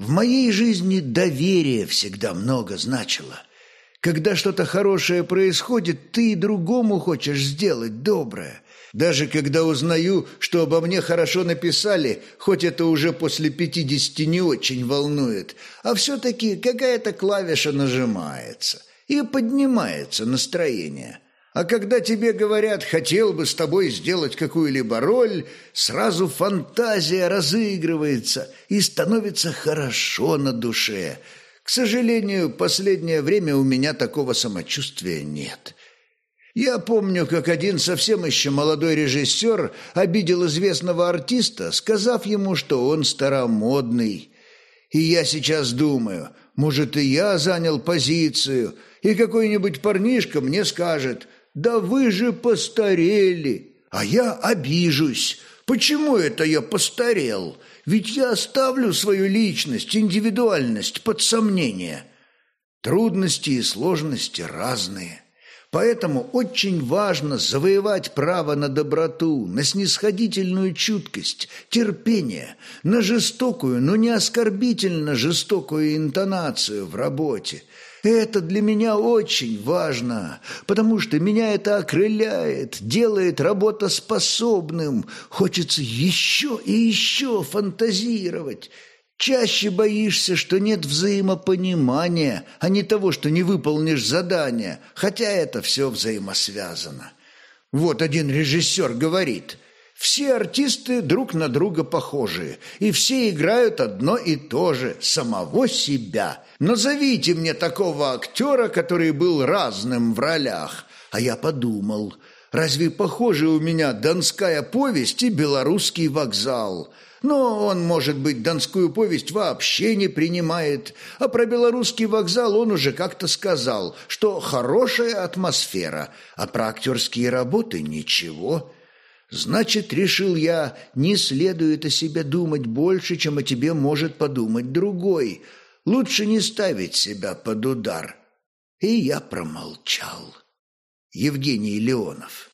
В моей жизни доверие всегда много значило. Когда что-то хорошее происходит, ты и другому хочешь сделать доброе. Даже когда узнаю, что обо мне хорошо написали, хоть это уже после пятидесяти не очень волнует, а все-таки какая-то клавиша нажимается и поднимается настроение. А когда тебе говорят «хотел бы с тобой сделать какую-либо роль», сразу фантазия разыгрывается и становится хорошо на душе. К сожалению, последнее время у меня такого самочувствия нет. Я помню, как один совсем еще молодой режиссер обидел известного артиста, сказав ему, что он старомодный. И я сейчас думаю, может, и я занял позицию, и какой-нибудь парнишка мне скажет, «Да вы же постарели!» А я обижусь. Почему это я постарел? Ведь я оставлю свою личность, индивидуальность под сомнение. Трудности и сложности разные. Поэтому очень важно завоевать право на доброту, на снисходительную чуткость, терпение, на жестокую, но не оскорбительно жестокую интонацию в работе. Это для меня очень важно, потому что меня это окрыляет, делает работоспособным. Хочется еще и еще фантазировать. Чаще боишься, что нет взаимопонимания, а не того, что не выполнишь задание, хотя это все взаимосвязано. Вот один режиссер говорит, все артисты друг на друга похожи, и все играют одно и то же, самого себя. Назовите мне такого актера, который был разным в ролях. А я подумал, разве похожи у меня «Донская повесть» и «Белорусский вокзал»? Но он, может быть, донскую повесть вообще не принимает, а про белорусский вокзал он уже как-то сказал, что хорошая атмосфера, а про актерские работы ничего. Значит, решил я, не следует о себе думать больше, чем о тебе может подумать другой. Лучше не ставить себя под удар. И я промолчал. Евгений Леонов